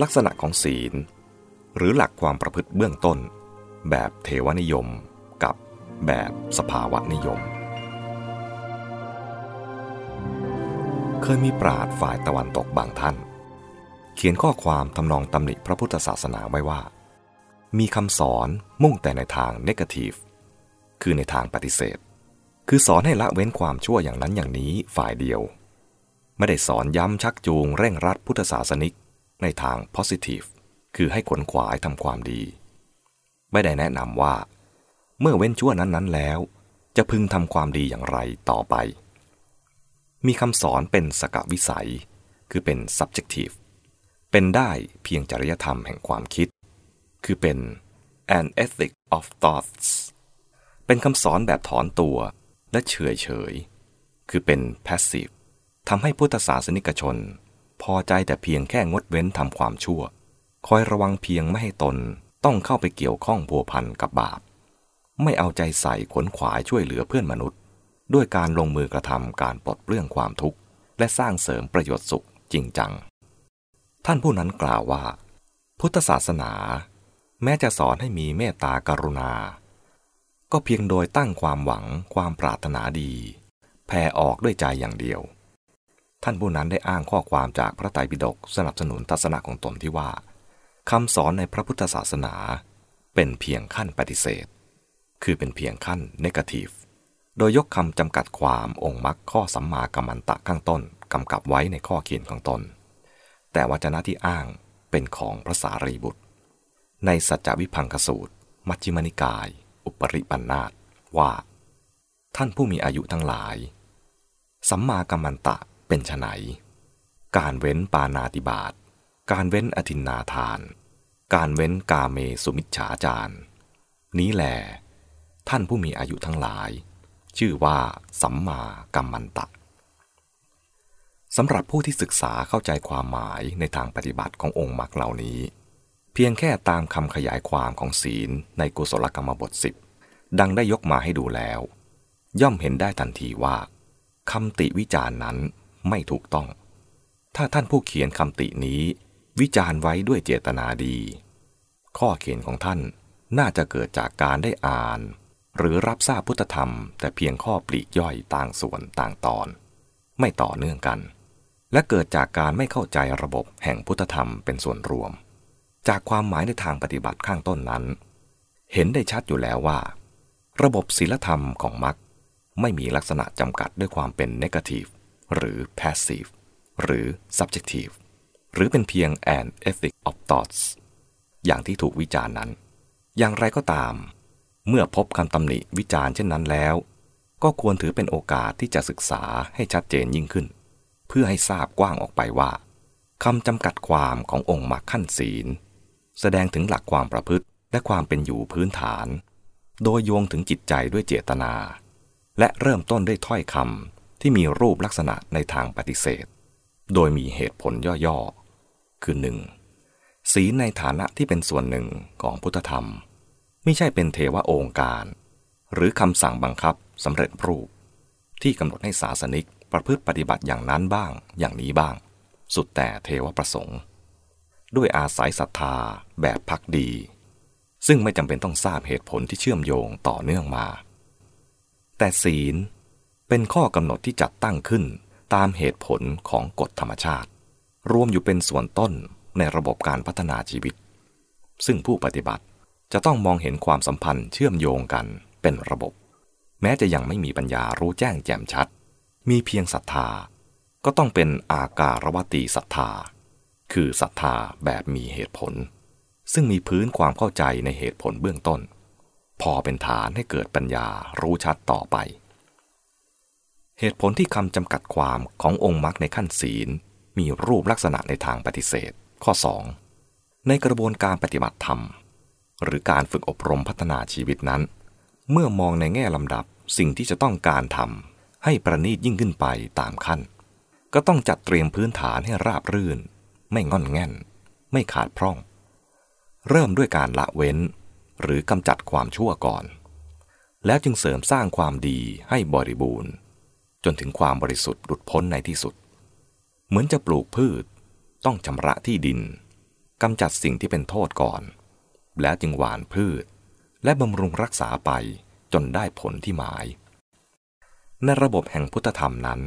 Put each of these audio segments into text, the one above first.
ลักษณะของศีล หรือหลักความประพฤติเบื้องต้น แบบเทวนิยมกับแบบสภาวะนิยม เคยมีปราดฝ่ายตะวันตกบางท่าน เขียนข้อความทำนองตำหนิพระพุทธศาสนาไว้ว่า มีคำสอนมุ่งแต่ในทางเนกาทีฟคือในทางปฏิเสธ คือสอนให้ละเว้นความชั่วอย่างนั้นอย่างนี้ฝ่ายเดียว ไม่ได้สอนย้ำชักจูงเร่งรัดพุทธศาสนิก ในทาง positive คือให้ขนขวายทำความดี ไม่ได้แนะนำว่า เมื่อเว้นชั่วนั้นๆแล้ว จะพึงทำความดีอย่างไรต่อไป มีคำสอนเป็นสกวิสัย คือเป็น subjective เป็นได้เพียงจริยธรรมแห่งความคิด คือเป็น an ethic of thoughts เป็นคำสอนแบบถอนตัวและเฉยเฉย คือเป็น passive ทำให้พุทธศาสนิกชน พอใจแต่เพียงแค่งดเว้นทำความชั่ว คอยระวังเพียงไม่ให้ตนต้องเข้าไปเกี่ยวข้องพัวพันกับบาป ไม่เอาใจใส่ขนขวายช่วยเหลือเพื่อนมนุษย์ ด้วยการลงมือกระทำการปลดเปลื้องความทุกข์ และสร้างเสริมประโยชน์สุขจริงจัง ท่านผู้นั้นกล่าวว่า พุทธศาสนา แม้จะสอนให้มีเมตตากรุณา ก็เพียงโดยตั้งความหวังความปรารถนาดี แผ่ออกด้วยใจอย่างเดียว ท่านผู้นั้นได้อ้างข้อความจากพระไตรปิฎกสนับสนุนทัศนะของตนที่ว่าคำสอนในพระพุทธศาสนา เป็นเพียงขั้นปฏิเสธ คือเป็นเพียงขั้นเนกาทีฟ โดยยกคำจำกัดความองค์มรรคข้อสัมมากัมมันตะข้างต้นกำกับไว้ในข้อเขียนของตน แต่วจนะที่อ้างเป็นของพระสารีบุตร ในสัจจวิพังคสูตร มัชฌิมนิกาย อุปริปันธาตว่า ท่านผู้มีอายุทั้งหลาย สัมมากัมมันตะ เป็นไฉนการเว้นปานาติบาต การเว้นอธินนาทาน การเว้นกาเมสุมิจฉาจารนี้แหลท่านผู้มีอายุทั้งหลาย ชื่อว่าสัมมากัมมันตะสำหรับผู้ที่ศึกษาเข้าใจความหมายในทางปฏิบัติขององค์มรรคเหล่านี้ เพียงแค่ตามคำขยายความของศีลในกุศลกรรมบทสิบดังได้ยกมาให้ดูแล้ว ย่อมเห็นได้ทันทีว่าคำติวิจารณ์นั้น ไม่ถูกต้อง ถ้าท่านผู้เขียนคำตินี้ วิจารณ์ไว้ด้วยเจตนาดี ข้อเขียนของท่านน่าจะเกิดจากการได้อ่าน หรือรับทราบพุทธธรรม แต่เพียงข้อปลีกย่อยต่างส่วนต่างตอน ไม่ต่อเนื่องกัน และเกิดจากการไม่เข้าใจระบบแห่งพุทธธรรมเป็นส่วนรวม จากความหมายในทางปฏิบัติข้างต้นนั้น เห็นได้ชัดอยู่แล้วว่า ระบบศีลธรรมของมรรคไม่มีลักษณะจำกัดด้วยความเป็น negative หรือ passive หรือ subjective หรือเป็นเพียง an ethic of thoughts อย่างที่ถูกวิจารณ์นั้น อย่างไรก็ตาม เมื่อพบคำตำหนิวิจารณ์เช่นนั้นแล้ว ก็ควรถือเป็นโอกาสที่จะศึกษาให้ชัดเจนยิ่งขึ้น เพื่อให้ทราบกว้างออกไปว่าคำจำกัดความขององค์มรรคขั้นศีล แสดงถึงหลักความประพฤติและความเป็นอยู่พื้นฐาน โดยโยงถึงจิตใจด้วยเจตนา และเริ่มต้นด้วยถ้อยคำ ที่มีรูปลักษณะในทางปฏิเสธ โดยมีเหตุผลย่อๆ คือหนึ่งศีลในฐานะที่เป็นส่วนหนึ่งของพุทธธรรม ไม่ใช่เป็นเทวโองการ หรือคำสั่งบังคับสำเร็จรูป ที่กำหนดให้ศาสนิกประพฤติปฏิบัติอย่างนั้นบ้าง อย่างนี้บ้าง สุดแต่เทวประสงค์ ด้วยอาศัยศรัทธาแบบพักดี ซึ่งไม่จำเป็นต้องทราบเหตุผลที่เชื่อมโยงต่อเนื่องมา แต่ศีล เป็นข้อกำหนดที่จัดตั้งขึ้นตามเหตุผลของกฎธรรมชาติ รวมอยู่เป็นส่วนต้นในระบบการพัฒนาชีวิต ซึ่งผู้ปฏิบัติจะต้องมองเห็นความสัมพันธ์เชื่อมโยงกันเป็นระบบ แม้จะยังไม่มีปัญญารู้แจ้งแจ่มชัด มีเพียงศรัทธา ก็ต้องเป็นอาการวตีศรัทธา คือศรัทธาแบบมีเหตุผล ซึ่งมีพื้นความเข้าใจในเหตุผลเบื้องต้น พอเป็นฐานให้เกิดปัญญารู้ชัดต่อไป เหตุผลที่คำจำกัดความขององค์มรรคในขั้นศีล มีรูปลักษณะในทางปฏิเสธ ข้อ 2. ในกระบวนการปฏิบัติธรรม หรือการฝึกอบรมพัฒนาชีวิตนั้น เมื่อมองในแง่ลำดับสิ่งที่จะต้องการทำให้ประณีตยิ่งขึ้นไปตามขั้น ก็ต้องจัดเตรียมพื้นฐานให้ราบรื่น ไม่งอนแง่น ไม่ขาดพร่อง เริ่มด้วยการละเว้น หรือกำจัดความชั่วก่อน แล้วจึงเสริมสร้างความดีให้บริบูรณ์ จนถึงความบริสุทธิ์หลุดพ้นในที่สุด เหมือนจะปลูกพืช ต้องชำระที่ดินกำจัดสิ่งที่เป็นโทษก่อน แล้วจึงหวานพืช และบำรุงรักษาไปจนได้ผลที่หมาย ในระบบแห่งพุทธธรรมนั้น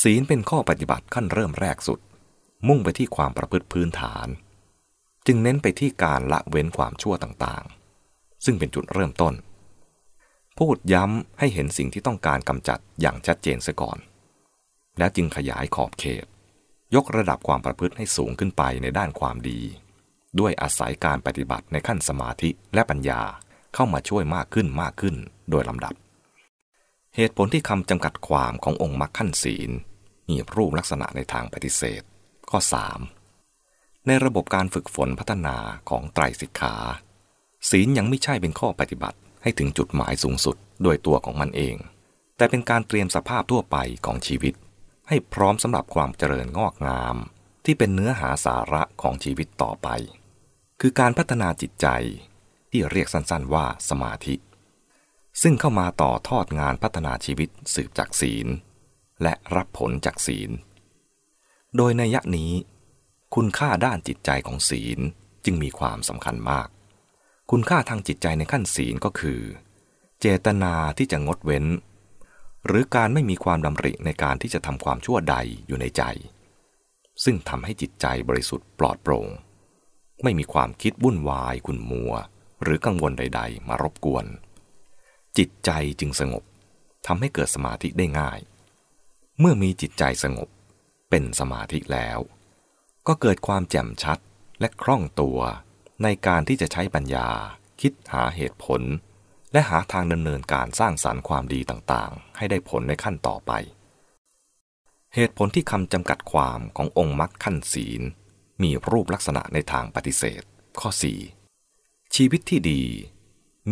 ศีลเป็นข้อปฏิบัติขั้นเริ่มแรกสุด มุ่งไปที่ความประพฤติพื้นฐาน จึงเน้นไปที่การละเว้นความชั่วต่างๆ ซึ่งเป็นจุดเริ่มต้น พูดย้ำให้เห็นสิ่งที่ต้องการกำจัดอย่างชัดเจนเสียก่อน แล้วจึงขยายขอบเขต ยกระดับความประพฤติให้สูงขึ้นไปในด้านความดี ด้วยอาศัยการปฏิบัติในขั้นสมาธิและปัญญาเข้ามาช่วยมากขึ้นมากขึ้นโดยลำดับ เหตุผลที่คำจำกัดความขององค์มรรคขั้นศีล มีรูปลักษณะในทางปฏิเสธ ข้อ 3. ในระบบการฝึกฝนพัฒนาของไตรสิกขา ศีลยังไม่ใช่เป็นข้อปฏิบัติ ให้ถึงจุดหมายสูงสุดโดยตัวของมันเอง แต่เป็นการเตรียมสภาพทั่วไปของชีวิต ให้พร้อมสำหรับความเจริญงอกงาม ที่เป็นเนื้อหาสาระของชีวิตต่อไป คือการพัฒนาจิตใจที่เรียกสั้นๆว่าสมาธิ ซึ่งเข้ามาต่อทอดงานพัฒนาชีวิตสืบจากศีล และรับผลจากศีล โดยในยะนี้ คุณค่าด้านจิตใจของศีลจึงมีความสำคัญมาก คุณค่าทางจิตใจในขั้นศีลก็คือ เจตนาที่จะงดเว้น หรือการไม่มีความดำริในการที่จะทำความชั่วใดอยู่ในใจ ซึ่งทำให้จิตใจบริสุทธิ์ปลอดโปร่ง ไม่มีความคิดวุ่นวายขุ่นมัว หรือกังวลใด ๆ มารบกวน จิตใจจึงสงบทำให้เกิดสมาธิได้ง่าย เมื่อมีจิตใจสงบเป็นสมาธิแล้ว ก็เกิดความแจ่มชัดและคล่องตัว ในการที่จะใช้ปัญญา คิดหาเหตุผล และหาทางดำเนินการสร้างสารรค์ความดีต่างๆ ให้ได้ผลในขั้นต่อไป เหตุผลที่คำจำกัดความขององค์มรรคขั้นศีล มีรูปลักษณะในทางปฏิเสธ ข้อ 4 ชีวิตที่ดี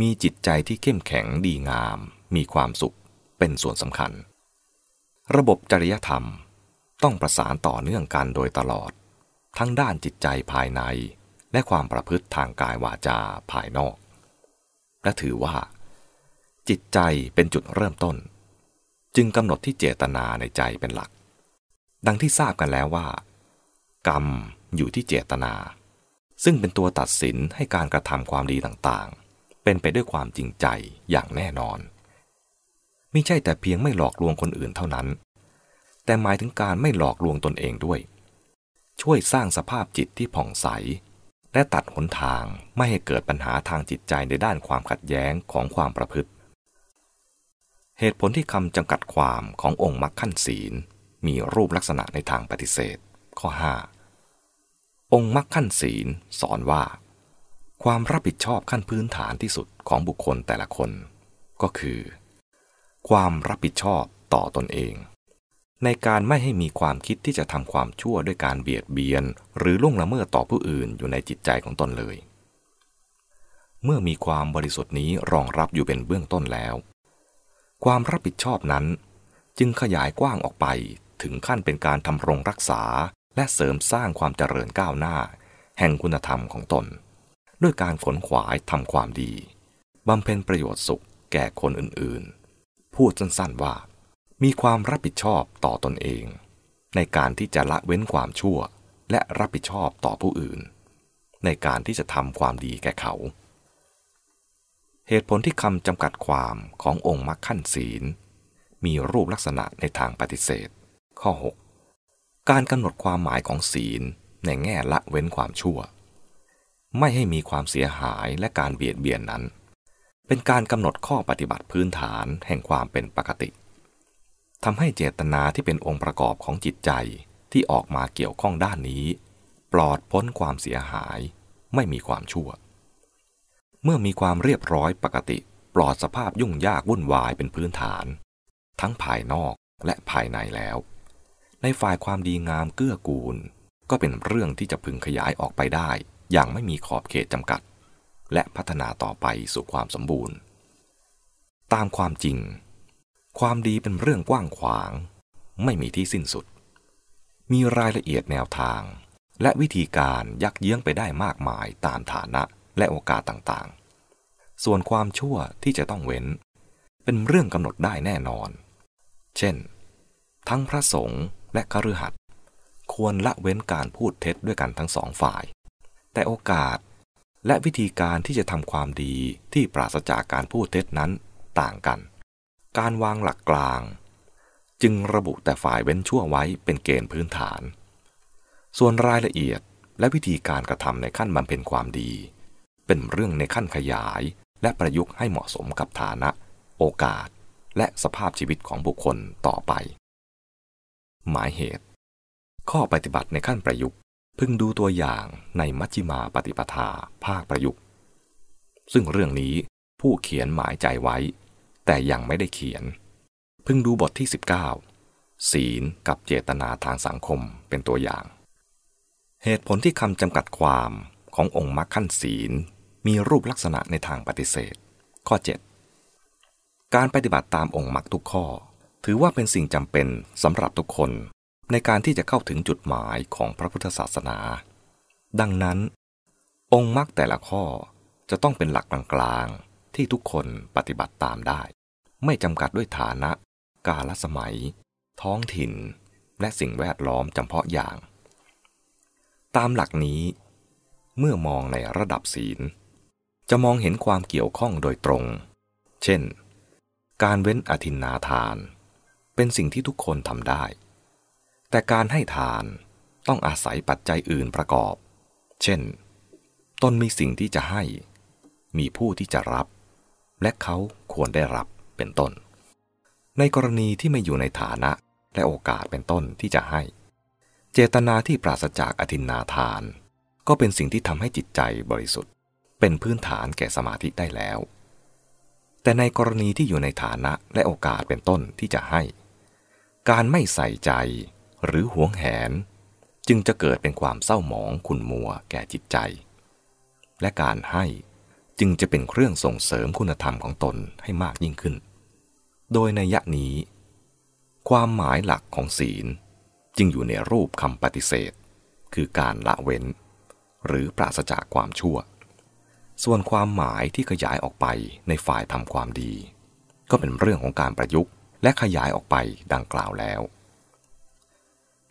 มีจิตใจที่เข้มแข็งดีงาม มีความสุข เป็นส่วนสำคัญ ระบบจริยธรรมต้องประสานต่อเนื่องกันโดยตลอด ทั้งด้านจิตใจภายใน และความประพฤติทางกายวาจาภายนอก และถือว่า จิตใจเป็นจุดเริ่มต้น จึงกำหนดที่เจตนาในใจเป็นหลัก ดังที่ทราบกันแล้วว่า กรรมอยู่ที่เจตนา ซึ่งเป็นตัวตัดสินให้การกระทำความดีต่างๆ เป็นไปด้วยความจริงใจอย่างแน่นอนม่ใช่แต่เพียงไม่หลอกลวงคนอื่นเท่านั้น แต่หมายถึงการไม่หลอกลวงตนเองด้วย ช่วยสร้างสภาพจิตที่ผ่องใส และตัดหนทางไม่ให้เกิดปัญหาทางจิตใจในด้านความขัดแย้งของความประพฤติ เหตุผลที่คำจำกัดความขององค์มรรคขั้นศีล มีรูปลักษณะในทางปฏิเสธ ข้อ 5 องค์มรรคขั้นศีลสอนว่า ความรับผิดชอบขั้นพื้นฐานที่สุดของบุคคลแต่ละคน ก็คือ ความรับผิดชอบต่อตนเอง ในการไม่ให้มีความคิดที่จะทำความชั่วด้วยการเบียดเบียน หรือล่วงละเมิดต่อผู้อื่นอยู่ในจิตใจของตนเลย เมื่อมีความบริสุทธิ์นี้รองรับอยู่เป็นเบื้องต้นแล้ว ความรับผิดชอบนั้น จึงขยายกว้างออกไปถึงขั้นเป็นการทำรงรักษา และเสริมสร้างความเจริญก้าวหน้า แห่งคุณธรรมของตน ด้วยการขนขวายทำความดีบำเพ็ญประโยชน์สุขแก่คนอื่นๆ พูดสั้นๆว่า มีความรับผิดชอบต่อตนเอง ในการที่จะละเว้นความชั่ว และรับผิดชอบต่อผู้อื่น ในการที่จะทำความดีแก่เขา เหตุผลที่คำจำกัดความขององค์มรรคขั้นศีล มีรูปลักษณะในทางปฏิเสธ ข้อ 6 การกำหนดความหมายของศีลในแง่ละเว้นความชั่ว ไม่ให้มีความเสียหายและการเบียดเบียนนั้น เป็นการกำหนดข้อปฏิบัติพื้นฐานแห่งความเป็นปกติ ทำให้เจตนาที่เป็นองค์ประกอบของจิตใจที่ออกมาเกี่ยวข้องด้านนี้ ปลอดพ้นความเสียหาย ไม่มีความชั่ว เมื่อมีความเรียบร้อยปกติ ปลอดสภาพยุ่งยากวุ่นวายเป็นพื้นฐาน ทั้งภายนอกและภายในแล้ว ในฝ่ายความดีงามเกื้อกูล ก็เป็นเรื่องที่จะพึงขยายออกไปได้ อย่างไม่มีขอบเขตจำกัด และพัฒนาต่อไปสู่ความสมบูรณ์ ตามความจริง ความดีเป็นเรื่องกว้างขวาง ไม่มีที่สิ้นสุด มีรายละเอียดแนวทาง และวิธีการยักเยื้องไปได้มากมายตามฐานะและโอกาสต่างๆ ส่วนความชั่วที่จะต้องเว้น เป็นเรื่องกำหนดได้แน่นอน เช่น ทั้งพระสงฆ์และคฤหัสถ์ควรละเว้นการพูดเท็จด้วยกันทั้งสองฝ่าย แต่โอกาสและวิธีการที่จะทำความดีที่ปราศจากการพูดเท็จนั้นต่างกัน การวางหลักกลาง จึงระบุแต่ฝ่ายเว้นชั่วไว้เป็นเกณฑ์พื้นฐาน ส่วนรายละเอียดและวิธีการกระทำในขั้นบำเพ็ญความดี เป็นเรื่องในขั้นขยายและประยุกต์ให้เหมาะสมกับฐานะ โอกาส และสภาพชีวิตของบุคคลต่อไป หมายเหตุ ข้อปฏิบัติในขั้นประยุกต์ พึงดูตัวอย่างในมัชฌิมาปฏิปทาภาคประยุกต์ ซึ่งเรื่องนี้ผู้เขียนหมายใจไว้ แต่ยังไม่ได้เขียนพึงดูบทที่ 19 ศีลกับเจตนาทางสังคมเป็นตัวอย่าง เหตุผลที่คำจำกัดความขององค์มรรคขั้นศีล มีรูปลักษณะในทางปฏิเสธ ข้อ 7 การปฏิบัติตามองค์มรรคทุกข้อ ถือว่าเป็นสิ่งจำเป็นสำหรับทุกคนในการที่จะเข้าถึงจุดหมายของพระพุทธศาสนา ดังนั้น องค์มรรคแต่ละข้อจะต้องเป็นหลักกลางๆ ที่ทุกคนปฏิบัติตามได้ ไม่จำกัดด้วยฐานะ กาลสมัย ท้องถิ่น และสิ่งแวดล้อมจำเพาะอย่าง ตามหลักนี้ เมื่อมองในระดับศีล จะมองเห็นความเกี่ยวข้องโดยตรง เช่น การเว้นอธินนาทาน เป็นสิ่งที่ทุกคนทำได้ แต่การให้ทานต้องอาศัยปัจจัยอื่นประกอบ เช่น ตนมีสิ่งที่จะให้ มีผู้ที่จะรับ และเขาควรได้รับเป็นต้น ในกรณีที่ไม่อยู่ในฐานะและโอกาสเป็นต้นที่จะให้ เจตนาที่ปราศจากอธินนาทาน ก็เป็นสิ่งที่ทำให้จิตใจบริสุทธิ์ เป็นพื้นฐานแก่สมาธิได้แล้ว แต่ในกรณีที่อยู่ในฐานะและโอกาสเป็นต้นที่จะให้ การไม่ใส่ใจหรือหวงแหน จึงจะเกิดเป็นความเศร้าหมองขุ่นมัวแก่จิตใจ และการให้ จึงจะเป็นเครื่องส่งเสริมคุณธรรมของตนให้มากยิ่งขึ้น โดยในยะนี้ ความหมายหลักของศีลจึงอยู่ในรูปคำปฏิเสธ คือการละเว้น หรือปราศจากความชั่ว ส่วนความหมายที่ขยายออกไปในฝ่ายทำความดี ก็เป็นเรื่องของการประยุกต์ และขยายออกไปดังกล่าวแล้ว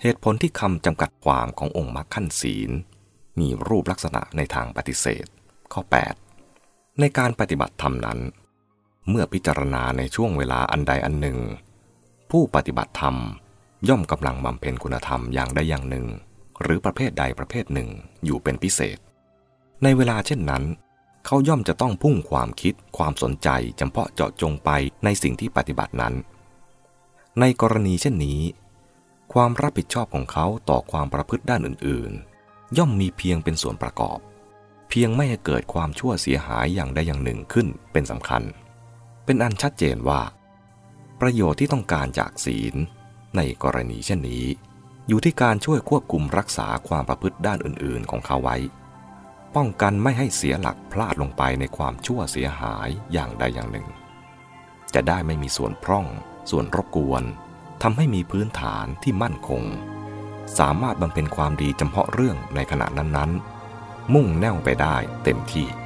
เหตุผลที่คำจำกัดความขององค์มรรคขั้นศีล มีรูปลักษณะในทางปฏิเสธ ข้อ 8 ในการปฏิบัติธรรมนั้น เมื่อพิจารณาในช่วงเวลาอันใดอันหนึ่ง ผู้ปฏิบัติธรรมย่อมกำลังบำเพ็ญคุณธรรมอย่างใดอย่างหนึ่ง หรือประเภทใดประเภทหนึ่งอยู่เป็นพิเศษ ในเวลาเช่นนั้น เขาย่อมจะต้องพุ่งความคิดความสนใจจำเพาะเจาะจงไปในสิ่งที่ปฏิบัตินั้น ในกรณีเช่นนี้ ความรับผิดชอบของเขาต่อความประพฤติด้านอื่นๆ ย่อมมีเพียงเป็นส่วนประกอบ พียงไม่ให้เกิดความชั่วเสียหายอย่างใดอย่างหนึ่งขึ้นเป็นสำคัญ เป็นอันชัดเจนว่า ประโยชน์ที่ต้องการจากศีล ในกรณีเช่นนี้ อยู่ที่การช่วยควบคุมรักษาความประพฤติด้านอื่นๆ ของเขาไว้ ป้องกันไม่ให้เสียหลักพลาดลงไปในความชั่วเสียหายอย่างใดอย่างหนึ่ง จะได้ไม่มีส่วนพร่อง ส่วนรบกวนทำให้มีพื้นฐานที่มั่นคง สามารถบำเพ็ญความดีจำเพาะเรื่องในขณะนั้นๆ มุ่งแน่วไปได้เต็มที่